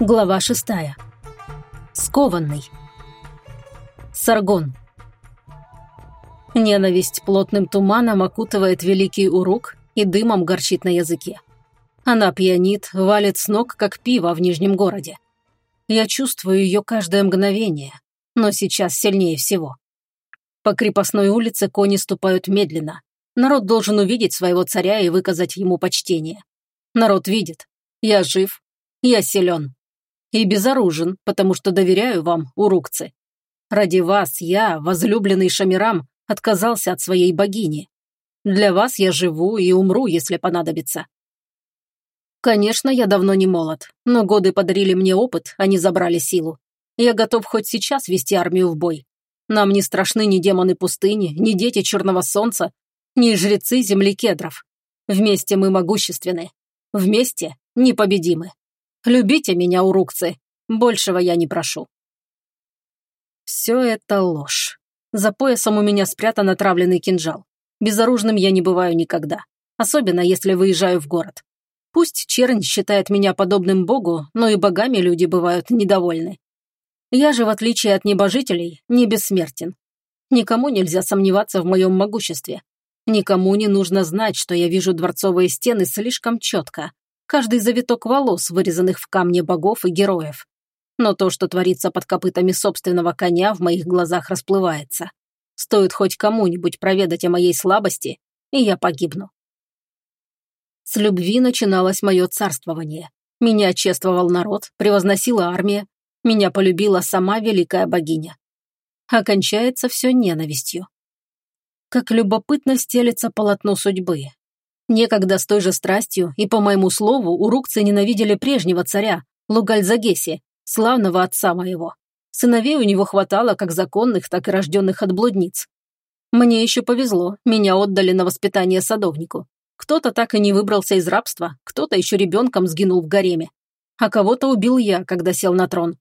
Глава шестая. Скованный. Саргон. Ненависть плотным туманом окутывает великий урук и дымом горчит на языке. Она пьянит, валит с ног, как пиво в Нижнем городе. Я чувствую ее каждое мгновение, но сейчас сильнее всего. По крепостной улице кони ступают медленно. Народ должен увидеть своего царя и выказать ему почтение. Народ видит. Я жив, я силен и безоружен, потому что доверяю вам, урукцы. Ради вас я, возлюбленный Шамирам, отказался от своей богини. Для вас я живу и умру, если понадобится. Конечно, я давно не молод, но годы подарили мне опыт, а не забрали силу. Я готов хоть сейчас вести армию в бой. Нам не страшны ни демоны пустыни, ни дети черного солнца, ни жрецы земли кедров. Вместе мы могущественны. Вместе непобедимы. Любите меня, урукцы. Большего я не прошу. Все это ложь. За поясом у меня спрятан отравленный кинжал. Безоружным я не бываю никогда. Особенно, если выезжаю в город. Пусть чернь считает меня подобным богу, но и богами люди бывают недовольны. Я же, в отличие от небожителей, не бессмертен. Никому нельзя сомневаться в моем могуществе. Никому не нужно знать, что я вижу дворцовые стены слишком четко, каждый завиток волос, вырезанных в камне богов и героев. Но то, что творится под копытами собственного коня, в моих глазах расплывается. Стоит хоть кому-нибудь проведать о моей слабости, и я погибну. С любви начиналось мое царствование. Меня чествовал народ, превозносила армия, меня полюбила сама великая богиня. Окончается все ненавистью. Как любопытно стелется полотно судьбы, Некогда с той же страстью и, по моему слову, урукцы ненавидели прежнего царя, Лугальзагеси, славного отца моего. Сыновей у него хватало как законных, так и рожденных от блудниц. Мне еще повезло, меня отдали на воспитание садовнику. Кто-то так и не выбрался из рабства, кто-то еще ребенком сгинул в гареме. А кого-то убил я, когда сел на трон.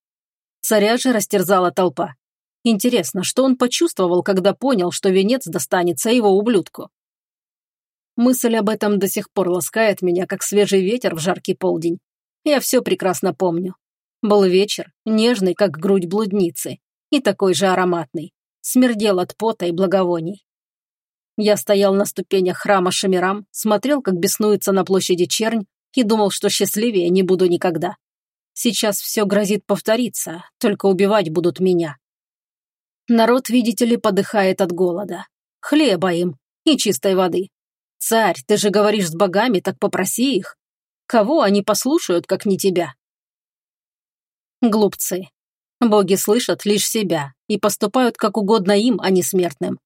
Царя же растерзала толпа. Интересно, что он почувствовал, когда понял, что венец достанется его ублюдку? Мысль об этом до сих пор ласкает меня, как свежий ветер в жаркий полдень. Я все прекрасно помню. Был вечер, нежный, как грудь блудницы, и такой же ароматный. Смердел от пота и благовоний. Я стоял на ступенях храма Шамирам, смотрел, как беснуется на площади чернь, и думал, что счастливее не буду никогда. Сейчас все грозит повториться, только убивать будут меня. Народ, видите ли, подыхает от голода. Хлеба им и чистой воды. Царь, ты же говоришь с богами, так попроси их. Кого они послушают, как не тебя? Глупцы. Боги слышат лишь себя и поступают как угодно им, а не смертным.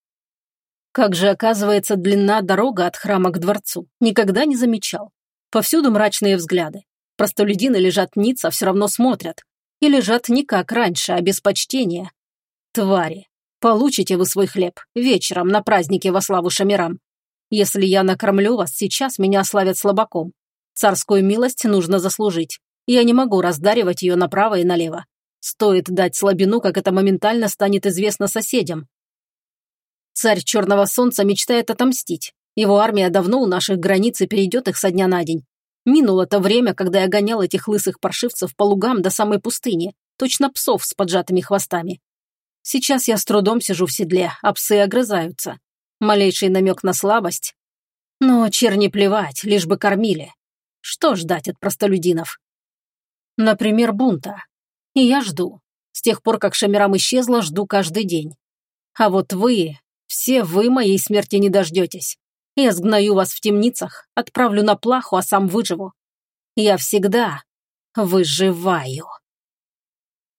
Как же, оказывается, длинна дорога от храма к дворцу. Никогда не замечал. Повсюду мрачные взгляды. Простолюдины лежат ниц, а все равно смотрят. И лежат не как раньше, а без почтения. Твари. Получите вы свой хлеб вечером на празднике во славу Шамирам. Если я накормлю вас, сейчас меня славят слабаком. Царскую милость нужно заслужить. Я не могу раздаривать ее направо и налево. Стоит дать слабину, как это моментально станет известно соседям. Царь Черного Солнца мечтает отомстить. Его армия давно у наших границ и перейдет их со дня на день. Минуло то время, когда я гонял этих лысых паршивцев по лугам до самой пустыни, точно псов с поджатыми хвостами. Сейчас я с трудом сижу в седле, а псы огрызаются малейший намек на слабость. Но черни плевать, лишь бы кормили. Что ждать от простолюдинов? Например, бунта. И я жду. С тех пор, как Шамирам исчезла, жду каждый день. А вот вы, все вы моей смерти не дождетесь. Я сгною вас в темницах, отправлю на плаху, а сам выживу. Я всегда выживаю.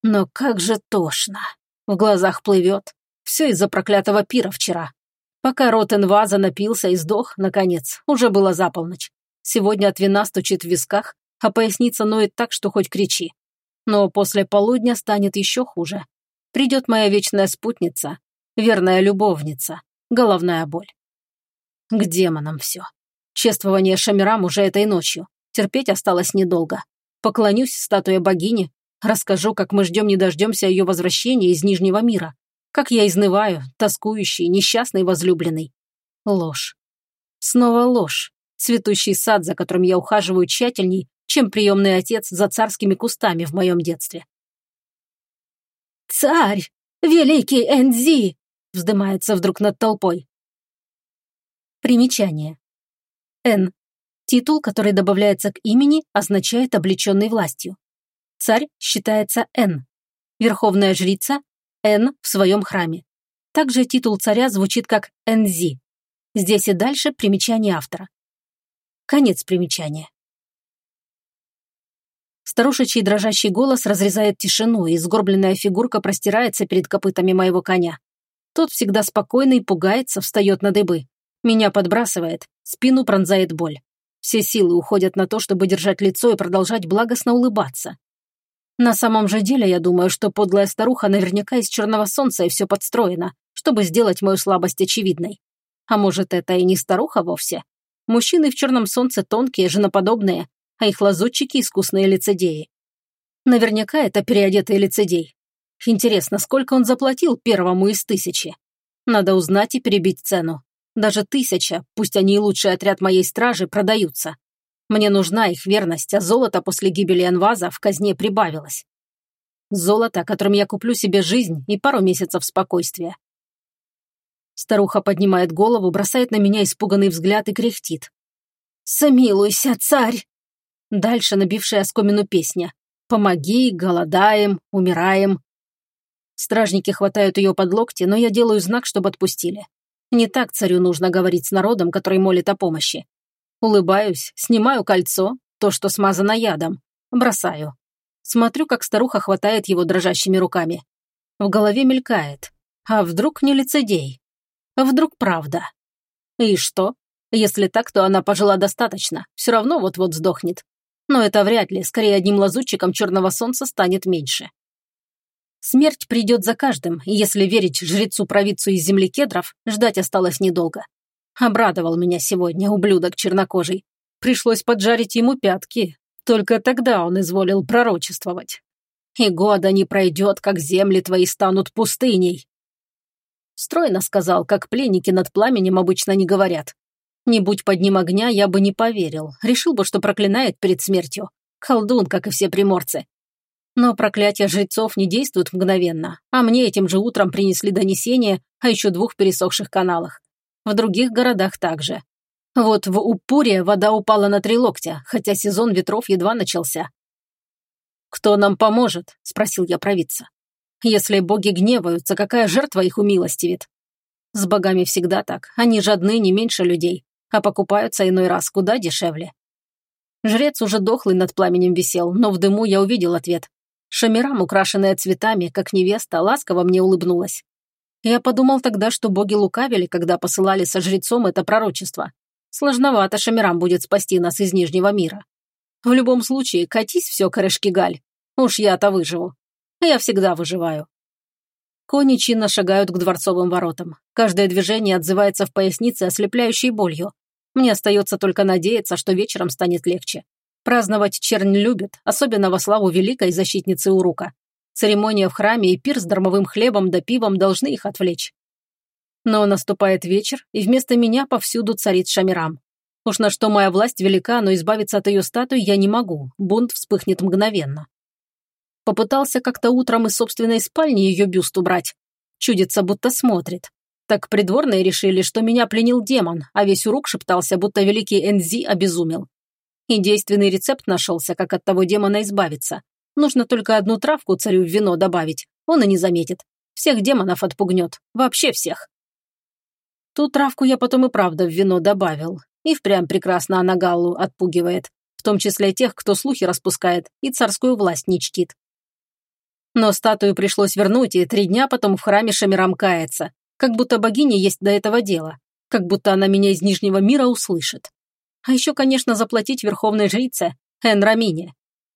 Но как же тошно. В глазах плывет. Все из-за проклятого пира вчера. Пока рот инваза напился и сдох, наконец, уже было за полночь. Сегодня от вина стучит в висках, а поясница ноет так, что хоть кричи. Но после полудня станет еще хуже. Придет моя вечная спутница, верная любовница, головная боль. К демонам все. Чествование Шамирам уже этой ночью. Терпеть осталось недолго. Поклонюсь статуе богини, расскажу, как мы ждем не дождемся ее возвращения из Нижнего мира. Как я изнываю, тоскующий, несчастный возлюбленный. Ложь. Снова ложь. Цветущий сад, за которым я ухаживаю тщательней, чем приемный отец за царскими кустами в моем детстве. «Царь! Великий Энзи!» вздымается вдруг над толпой. Примечание. Н. Титул, который добавляется к имени, означает облеченный властью. Царь считается Н. Верховная жрица – Н в своем храме. Также титул царя звучит как Энзи. Здесь и дальше примечание автора. Конец примечания. Старушечий дрожащий голос разрезает тишину, и сгорбленная фигурка простирается перед копытами моего коня. Тот всегда спокойный, пугается, встает на дыбы. Меня подбрасывает, спину пронзает боль. Все силы уходят на то, чтобы держать лицо и продолжать благостно улыбаться. На самом же деле, я думаю, что подлая старуха наверняка из черного солнца и все подстроено, чтобы сделать мою слабость очевидной. А может, это и не старуха вовсе? Мужчины в черном солнце тонкие, женоподобные, а их лазутчики – искусные лицедеи. Наверняка это переодетый лицедей. Интересно, сколько он заплатил первому из тысячи? Надо узнать и перебить цену. Даже тысяча, пусть они и лучший отряд моей стражи, продаются. Мне нужна их верность, а золото после гибели Энваза в казне прибавилось. Золото, которым я куплю себе жизнь и пару месяцев спокойствия. Старуха поднимает голову, бросает на меня испуганный взгляд и кряхтит. «Смилуйся, царь!» Дальше набившая оскомину песня. «Помоги, голодаем, умираем». Стражники хватают ее под локти, но я делаю знак, чтобы отпустили. Не так царю нужно говорить с народом, который молит о помощи. Улыбаюсь, снимаю кольцо, то, что смазано ядом, бросаю. Смотрю, как старуха хватает его дрожащими руками. В голове мелькает. А вдруг не лицедей? А вдруг правда? И что? Если так, то она пожила достаточно, все равно вот-вот сдохнет. Но это вряд ли, скорее одним лазутчиком черного солнца станет меньше. Смерть придет за каждым, и если верить жрецу-провидцу из земли кедров, ждать осталось недолго. Обрадовал меня сегодня ублюдок чернокожий. Пришлось поджарить ему пятки. Только тогда он изволил пророчествовать. И года не пройдет, как земли твои станут пустыней. Стройно сказал, как пленники над пламенем обычно не говорят. Не будь под ним огня, я бы не поверил. Решил бы, что проклинает перед смертью. Колдун, как и все приморцы. Но проклятия жрецов не действуют мгновенно, а мне этим же утром принесли донесение о еще двух пересохших каналах. В других городах также. Вот в Упуре вода упала на три локтя, хотя сезон ветров едва начался. «Кто нам поможет?» – спросил я провидца. «Если боги гневаются, какая жертва их умилостивит?» С богами всегда так, они жадны не меньше людей, а покупаются иной раз куда дешевле. Жрец уже дохлый над пламенем висел, но в дыму я увидел ответ. Шамирам, украшенная цветами, как невеста, ласково мне улыбнулась. Я подумал тогда, что боги лукавили, когда посылали со жрецом это пророчество. Сложновато Шамирам будет спасти нас из Нижнего мира. В любом случае, катись все, Корешкигаль. Уж я-то выживу. Я всегда выживаю. Кони чинно шагают к дворцовым воротам. Каждое движение отзывается в пояснице ослепляющей болью. Мне остается только надеяться, что вечером станет легче. Праздновать чернь любит, особенно во славу великой защитницы Урука. Церемония в храме и пир с дармовым хлебом да пивом должны их отвлечь. Но наступает вечер, и вместо меня повсюду царит Шамирам. Уж на что моя власть велика, но избавиться от ее статуи я не могу, бунт вспыхнет мгновенно. Попытался как-то утром из собственной спальни ее бюст убрать. Чудится, будто смотрит. Так придворные решили, что меня пленил демон, а весь урук шептался, будто великий Энзи обезумел. И действенный рецепт нашелся, как от того демона избавиться. Нужно только одну травку царю в вино добавить, он и не заметит. Всех демонов отпугнет, вообще всех. Ту травку я потом и правда в вино добавил. И впрямь прекрасно она Галлу отпугивает, в том числе тех, кто слухи распускает и царскую власть не чтит. Но статую пришлось вернуть, и три дня потом в храме Шамирам кается, как будто богиня есть до этого дела, как будто она меня из Нижнего мира услышит. А еще, конечно, заплатить верховной жрице, Энрамине.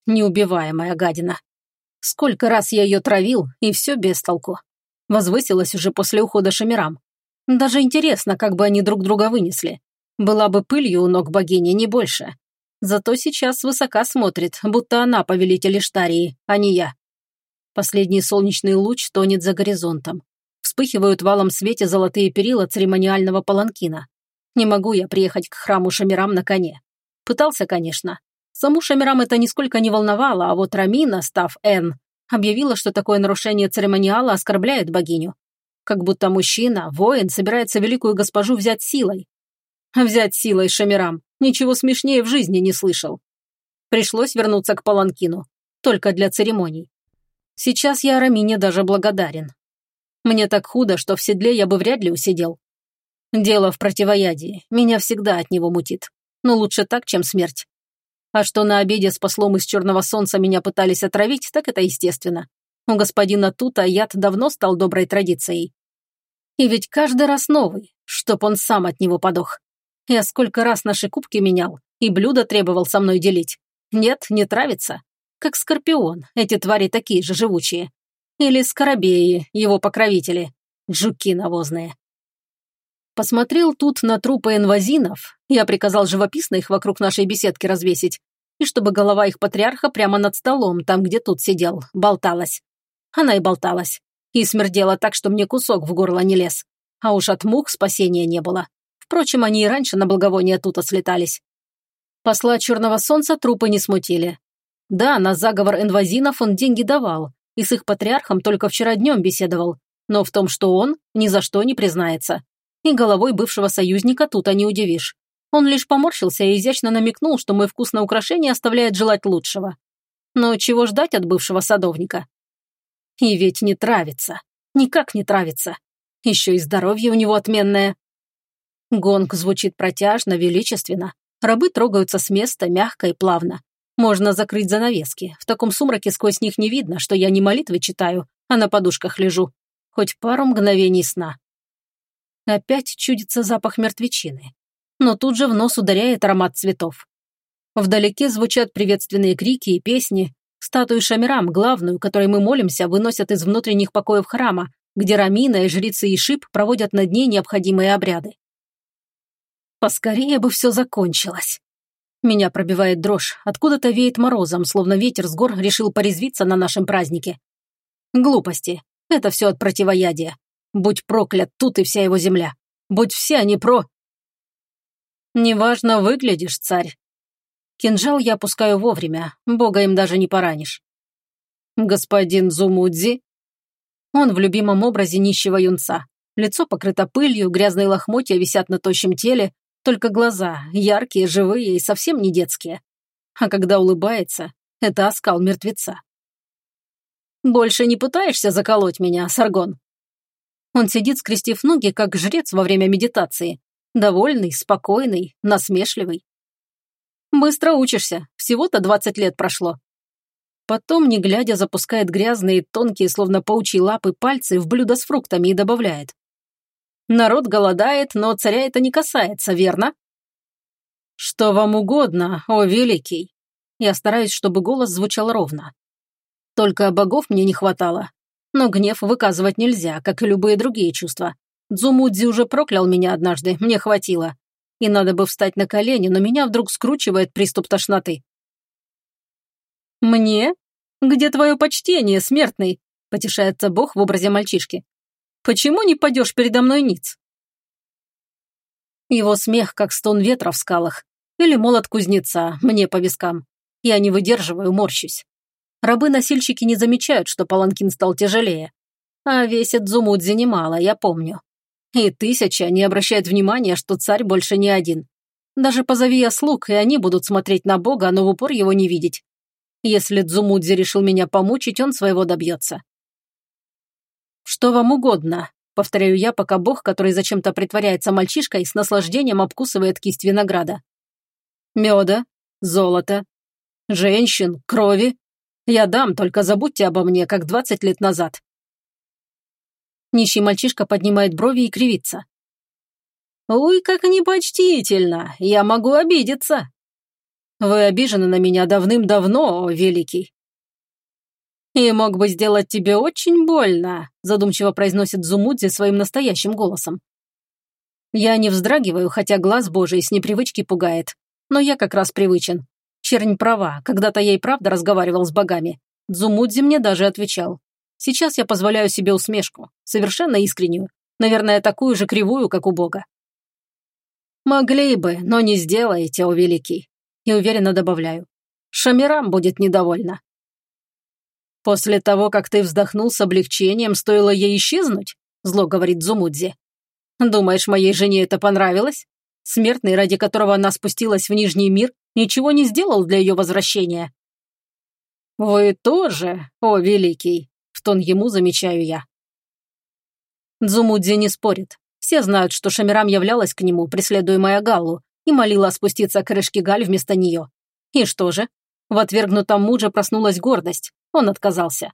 Неубиваемая гадина. Сколько раз я ее травил, и все без толку. Возвысилась уже после ухода Шамирам. Даже интересно, как бы они друг друга вынесли. Была бы пылью у ног богини, не больше. Зато сейчас высока смотрит, будто она повелитель Иштарии, а не я. Последний солнечный луч тонет за горизонтом. Вспыхивают валом свете золотые перила церемониального паланкина. Не могу я приехать к храму Шамирам на коне. Пытался, конечно. Саму Шамирам это нисколько не волновало, а вот Рамина, став Н, объявила, что такое нарушение церемониала оскорбляет богиню. Как будто мужчина, воин, собирается великую госпожу взять силой. Взять силой Шамирам. Ничего смешнее в жизни не слышал. Пришлось вернуться к Паланкину. Только для церемоний. Сейчас я Рамине даже благодарен. Мне так худо, что в седле я бы вряд ли усидел. Дело в противоядии. Меня всегда от него мутит. Но лучше так, чем смерть. А что на обеде с послом из Черного Солнца меня пытались отравить, так это естественно. У господина Тута яд давно стал доброй традицией. И ведь каждый раз новый, чтоб он сам от него подох. Я сколько раз наши кубки менял, и блюдо требовал со мной делить. Нет, не травится. Как скорпион, эти твари такие же живучие. Или скоробеи, его покровители. Жуки навозные. Посмотрел тут на трупы инвазинов, я приказал живописно их вокруг нашей беседки развесить, и чтобы голова их патриарха прямо над столом, там, где тут сидел, болталась. Она и болталась. И смердела так, что мне кусок в горло не лез. А уж от мух спасения не было. Впрочем, они и раньше на благовоние тут слетались. Посла Черного Солнца трупы не смутили. Да, на заговор инвазинов он деньги давал, и с их патриархом только вчера днем беседовал, но в том, что он, ни за что не признается и головой бывшего союзника тут не удивишь. Он лишь поморщился и изящно намекнул, что мой вкус на украшение оставляет желать лучшего. Но чего ждать от бывшего садовника? И ведь не травится. Никак не травится. Еще и здоровье у него отменное. Гонг звучит протяжно, величественно. Рабы трогаются с места мягко и плавно. Можно закрыть занавески. В таком сумраке сквозь них не видно, что я не молитвы читаю, а на подушках лежу. Хоть пару мгновений сна. Опять чудится запах мертвечины. Но тут же в нос ударяет аромат цветов. Вдалеке звучат приветственные крики и песни. Статую Шамирам, главную, которой мы молимся, выносят из внутренних покоев храма, где Рамина и жрицы Ишип проводят над ней необходимые обряды. Поскорее бы все закончилось. Меня пробивает дрожь, откуда-то веет морозом, словно ветер с гор решил порезвиться на нашем празднике. Глупости. Это все от противоядия. Будь проклят тут и вся его земля. Будь все они про... Неважно выглядишь, царь. Кинжал я опускаю вовремя, бога им даже не поранишь. Господин Зумудзи? Он в любимом образе нищего юнца. Лицо покрыто пылью, грязные лохмотья висят на тощем теле, только глаза, яркие, живые и совсем не детские. А когда улыбается, это оскал мертвеца. «Больше не пытаешься заколоть меня, Саргон?» Он сидит, скрестив ноги, как жрец во время медитации. Довольный, спокойный, насмешливый. Быстро учишься, всего-то 20 лет прошло. Потом, не глядя, запускает грязные, тонкие, словно паучьи лапы, пальцы в блюдо с фруктами и добавляет. Народ голодает, но царя это не касается, верно? Что вам угодно, о великий. Я стараюсь, чтобы голос звучал ровно. Только богов мне не хватало. Но гнев выказывать нельзя, как и любые другие чувства. Дзумудзи уже проклял меня однажды, мне хватило. И надо бы встать на колени, но меня вдруг скручивает приступ тошноты. «Мне? Где твое почтение, смертный?» – потешается бог в образе мальчишки. «Почему не падешь передо мной ниц?» Его смех, как стон ветра в скалах. Или молот кузнеца, мне по вискам. Я не выдерживаю, морщусь. Рабы-носильщики не замечают, что паланкин стал тяжелее. А весит Зумудзи немало, я помню. И тысяча не обращает внимания, что царь больше не один. Даже позови я слуг, и они будут смотреть на Бога, но в упор его не видеть. Если Дзумудзи решил меня помучить, он своего добьется. «Что вам угодно», — повторяю я, пока Бог, который зачем-то притворяется мальчишкой, с наслаждением обкусывает кисть винограда. «Меда, золото, женщин, крови, я дам, только забудьте обо мне, как двадцать лет назад». Нищий мальчишка поднимает брови и кривится. «Ой, как непочтительно! Я могу обидеться!» «Вы обижены на меня давным-давно, великий!» «И мог бы сделать тебе очень больно», задумчиво произносит Зумудзи своим настоящим голосом. Я не вздрагиваю, хотя глаз божий с непривычки пугает. Но я как раз привычен. Чернь права, когда-то я и правда разговаривал с богами. Дзумудзи мне даже отвечал. Сейчас я позволяю себе усмешку, совершенно искреннюю, наверное, такую же кривую, как у бога. Могли бы, но не сделаете, о великий. И уверенно добавляю. Шамирам будет недовольна. После того, как ты вздохнул с облегчением, стоило ей исчезнуть? Зло говорит Зумудзи. Думаешь, моей жене это понравилось? Смертный, ради которого она спустилась в Нижний мир, ничего не сделал для ее возвращения. «Вы тоже, о великий!» — тон ему замечаю я. Дзумудзи не спорит. Все знают, что Шамирам являлась к нему, преследуемая Галлу, и молила спуститься к крышке Галь вместо нее. И что же? В отвергнутом муже проснулась гордость. Он отказался.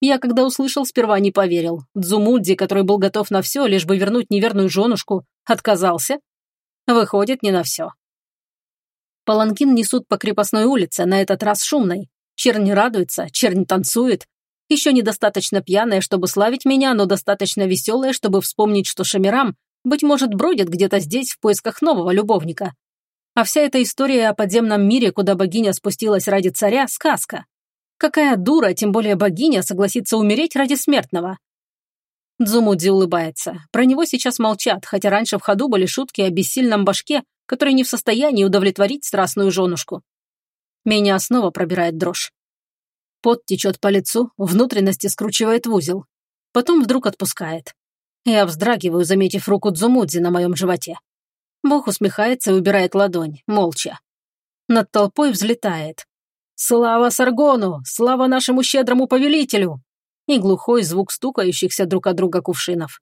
Я, когда услышал, сперва не поверил. Дзумудзи, который был готов на все, лишь бы вернуть неверную женушку, отказался? Выходит, не на все. Паланкин несут по крепостной улице, на этот раз шумной. Чернь радуется, чернь танцует, еще недостаточно пьяная, чтобы славить меня, но достаточно веселая, чтобы вспомнить, что Шамирам, быть может, бродит где-то здесь в поисках нового любовника. А вся эта история о подземном мире, куда богиня спустилась ради царя, — сказка. Какая дура, тем более богиня, согласится умереть ради смертного? Дзумудзи улыбается. Про него сейчас молчат, хотя раньше в ходу были шутки о бессильном башке, который не в состоянии удовлетворить страстную женушку. Меня снова пробирает дрожь. Пот течет по лицу, внутренности скручивает в узел. Потом вдруг отпускает. Я вздрагиваю, заметив руку Дзумудзи на моем животе. Бог усмехается и убирает ладонь, молча. Над толпой взлетает. «Слава Саргону! Слава нашему щедрому повелителю!» И глухой звук стукающихся друг от друга кувшинов.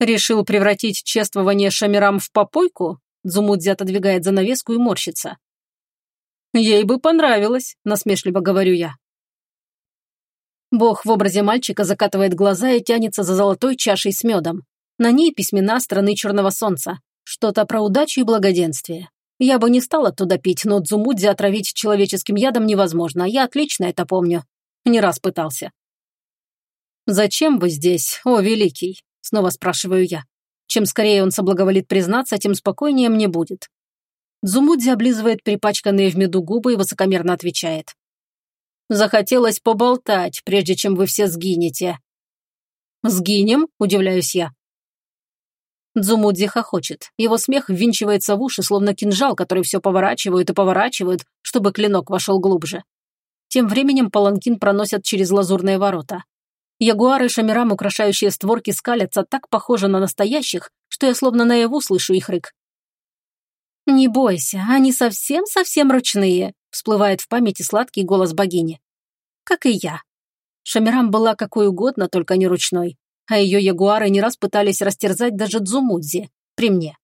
Решил превратить чествование Шамирам в попойку? Дзумудзи отодвигает занавеску и морщится. «Ей бы понравилось», – насмешливо говорю я. Бог в образе мальчика закатывает глаза и тянется за золотой чашей с медом. На ней письмена страны Черного Солнца. Что-то про удачу и благоденствие. Я бы не стала туда пить, но Дзумудзи отравить человеческим ядом невозможно. Я отлично это помню. Не раз пытался. «Зачем вы здесь, о великий?» – снова спрашиваю я. Чем скорее он соблаговолит признаться, тем спокойнее мне будет. Дзумудзи облизывает перепачканные в меду губы и высокомерно отвечает. «Захотелось поболтать, прежде чем вы все сгинете». «Сгинем?» – удивляюсь я. Дзумудзи хохочет. Его смех ввинчивается в уши, словно кинжал, который все поворачивают и поворачивают, чтобы клинок вошел глубже. Тем временем паланкин проносят через лазурные ворота. Ягуары Шамирам, украшающие створки, скалятся так похоже на настоящих, что я словно наяву слышу их рык. «Не бойся, они совсем-совсем ручные», всплывает в памяти сладкий голос богини. «Как и я». Шамирам была какой угодно, только не ручной, а ее ягуары не раз пытались растерзать даже Дзумудзи, при мне.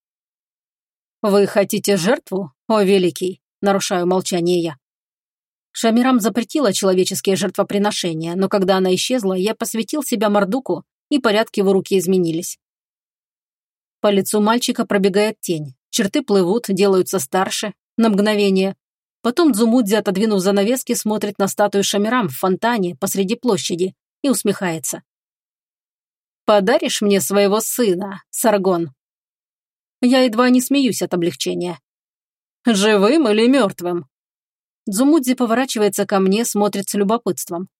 «Вы хотите жертву, о великий?» Нарушаю молчание я. Шамирам запретила человеческие жертвоприношения, но когда она исчезла, я посвятил себя Мордуку, и порядки в руки изменились. По лицу мальчика пробегает тень. Черты плывут, делаются старше, на мгновение. Потом Дзумудзи, отодвинув занавески, смотрит на статую Шамирам в фонтане посреди площади и усмехается. «Подаришь мне своего сына, Саргон?» Я едва не смеюсь от облегчения. «Живым или мертвым?» Дзумудзи поворачивается ко мне, смотрит с любопытством.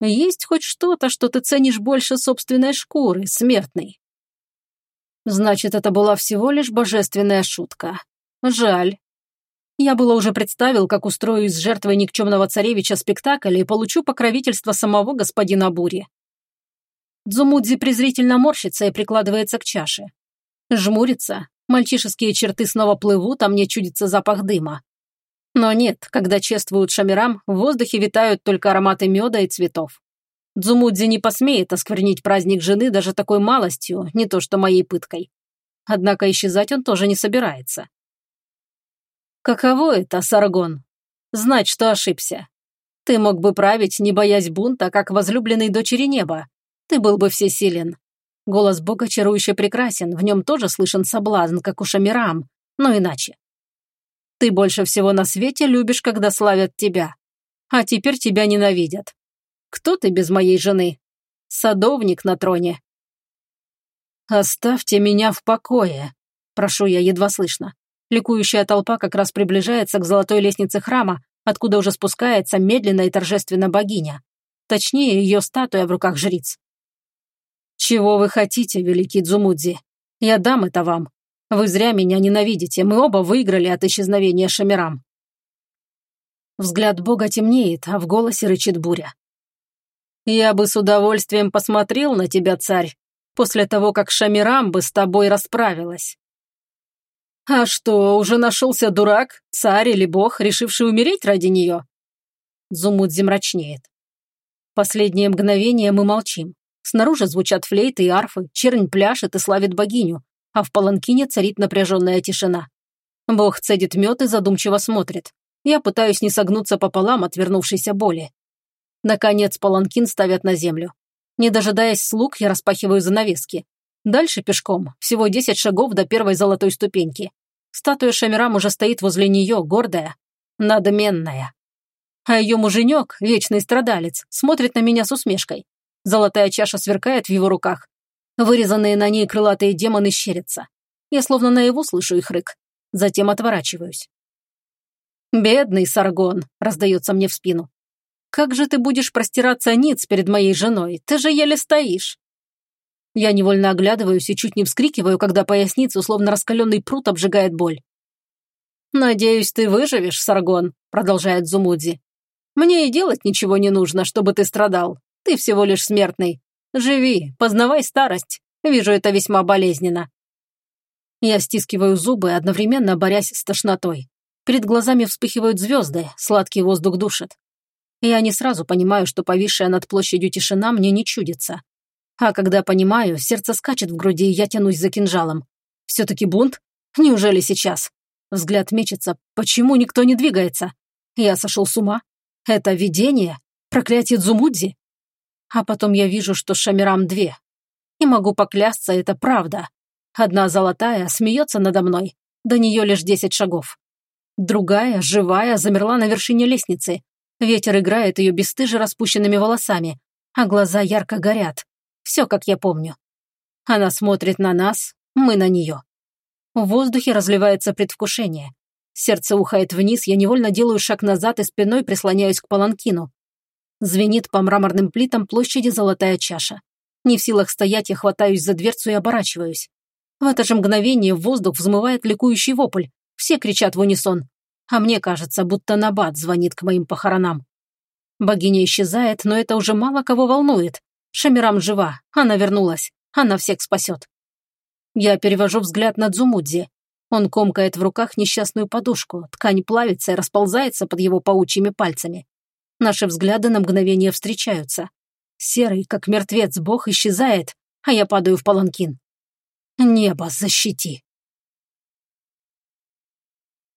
«Есть хоть что-то, что ты ценишь больше собственной шкуры, смертный?» Значит, это была всего лишь божественная шутка. Жаль. Я было уже представил, как устрою из жертвы никчемного царевича спектакль и получу покровительство самого господина Бури. Дзумудзи презрительно морщится и прикладывается к чаше. Жмурится, мальчишеские черты снова плывут, а мне чудится запах дыма. Но нет, когда чествуют шамирам, в воздухе витают только ароматы меда и цветов. Дзумудзи не посмеет осквернить праздник жены даже такой малостью, не то что моей пыткой. Однако исчезать он тоже не собирается. Каково это, Саргон? Знать, что ошибся. Ты мог бы править, не боясь бунта, как возлюбленный дочери неба. Ты был бы всесилен. Голос Бога чарующе прекрасен, в нем тоже слышен соблазн, как у Шамирам, но иначе. Ты больше всего на свете любишь, когда славят тебя. А теперь тебя ненавидят. Кто ты без моей жены? Садовник на троне. «Оставьте меня в покое», – прошу я едва слышно. Ликующая толпа как раз приближается к золотой лестнице храма, откуда уже спускается медленно и торжественно богиня. Точнее, ее статуя в руках жриц. «Чего вы хотите, великий Дзумудзи? Я дам это вам. Вы зря меня ненавидите, мы оба выиграли от исчезновения Шамирам». Взгляд бога темнеет, а в голосе рычит буря. «Я бы с удовольствием посмотрел на тебя, царь, после того, как Шамирам бы с тобой расправилась». «А что, уже нашелся дурак, царь или бог, решивший умереть ради нее?» Зумудзи мрачнеет. Последнее мгновение мы молчим. Снаружи звучат флейты и арфы, чернь пляшет и славит богиню, а в паланкине царит напряженная тишина. Бог цедит мед и задумчиво смотрит. Я пытаюсь не согнуться пополам от боли. Наконец паланкин ставят на землю. Не дожидаясь слуг, я распахиваю занавески. Дальше пешком, всего десять шагов до первой золотой ступеньки. Статуя Шамирам уже стоит возле нее, гордая, надменная. А ее муженек, вечный страдалец, смотрит на меня с усмешкой. Золотая чаша сверкает в его руках. Вырезанные на ней крылатые демоны щерятся. Я словно наяву слышу их рык. Затем отворачиваюсь. «Бедный Саргон», — раздается мне в спину. «Как же ты будешь простираться ниц перед моей женой? Ты же еле стоишь». Я невольно оглядываюсь и чуть не вскрикиваю, когда поясницу, словно раскаленный пруд, обжигает боль. «Надеюсь, ты выживешь, Саргон», — продолжает Зумудзи. «Мне и делать ничего не нужно, чтобы ты страдал. Ты всего лишь смертный. Живи, познавай старость. Вижу, это весьма болезненно». Я стискиваю зубы, одновременно борясь с тошнотой. Перед глазами вспыхивают звезды, сладкий воздух душит. Я не сразу понимаю, что повисшая над площадью тишина мне не чудится. А когда понимаю, сердце скачет в груди, и я тянусь за кинжалом. Все-таки бунт? Неужели сейчас? Взгляд мечется. Почему никто не двигается? Я сошел с ума? Это видение? Проклятие Дзумудзи? А потом я вижу, что Шамирам две. И могу поклясться, это правда. Одна золотая смеется надо мной. До нее лишь десять шагов. Другая, живая, замерла на вершине лестницы. Ветер играет ее бесстыже распущенными волосами, а глаза ярко горят. Все, как я помню. Она смотрит на нас, мы на нее. В воздухе разливается предвкушение. Сердце ухает вниз, я невольно делаю шаг назад и спиной прислоняюсь к паланкину. Звенит по мраморным плитам площади золотая чаша. Не в силах стоять, я хватаюсь за дверцу и оборачиваюсь. В это же мгновение в воздух взмывает ликующий вопль. Все кричат в унисон. А мне кажется, будто Набат звонит к моим похоронам. Богиня исчезает, но это уже мало кого волнует. Шамирам жива, она вернулась, она всех спасет. Я перевожу взгляд на Дзумудзи. Он комкает в руках несчастную подушку, ткань плавится и расползается под его паучьими пальцами. Наши взгляды на мгновение встречаются. Серый, как мертвец, бог исчезает, а я падаю в паланкин. Небо защити.